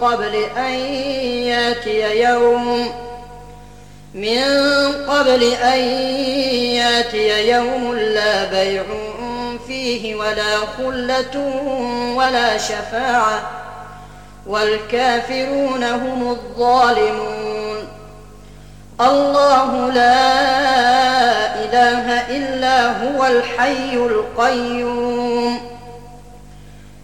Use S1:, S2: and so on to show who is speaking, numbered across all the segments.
S1: قبل أن يأتي يوم. من قبل أن يأتي يوم لا بيع فيه ولا خلة ولا شفاعة. والكافرون هم الظالمون. الله لا إله إلا هو الحي القيوم.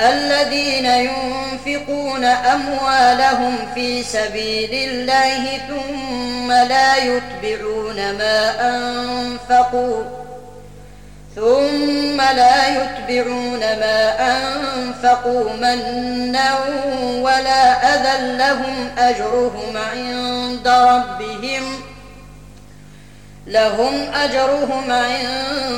S1: الذين ينفقون أموالهم في سبيل الله ثم لا يتبعون ما أنفقوا ثم لا يتبعون ما أنفقوا منا ولا أذى لهم أجرهم عند ربهم لهم أجرهم عند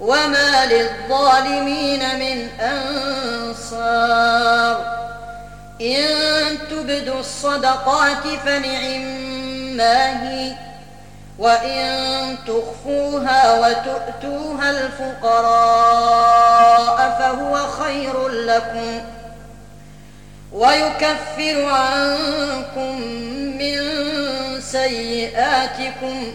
S1: وما للظالمين من أنصار إن تبدوا الصدقات فنعما هي وإن تخفوها وتؤتوها الفقراء فهو خير لكم ويكفر عنكم من سيئاتكم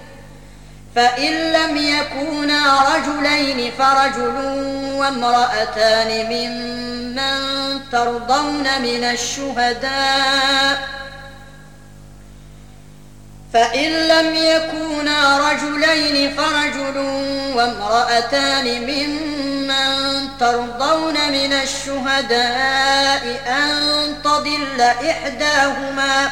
S1: فإن لم يكونا رجلين فرجل وامرأتان ممن ترضون من الشهداء. فإن لم يكونا رجلين فرجل وامرأتان ممن ترضون من الشهداء أن تضل إحداهما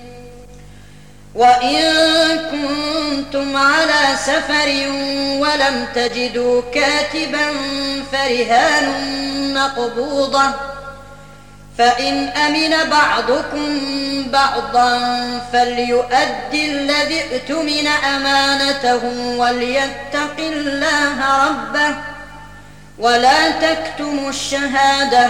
S1: وإن كنتم على سفر ولم تجدوا كاتبا فرهان مقبوضه فإن أمن بعضكم بعضا فليؤد الذي ائتمن أمانته وليتق الله ربه ولا تكتموا الشهادة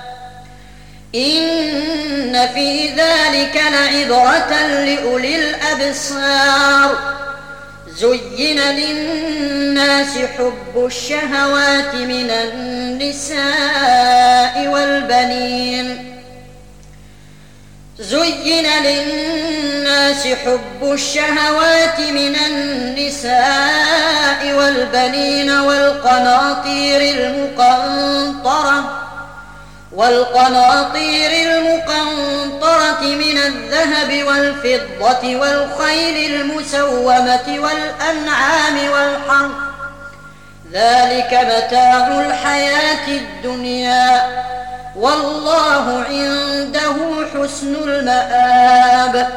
S1: إن في ذلك لعبرة لأولي الأبصار. زين للناس حب الشهوات من النساء والبنين. زين للناس حب الشهوات من النساء والبنين والقناطير المقنطرة. والقناطير المقنطرة من الذهب والفضة والخيل المسومة والأنعام والحرث. ذلك متاع الحياة الدنيا. والله عنده حسن المآب.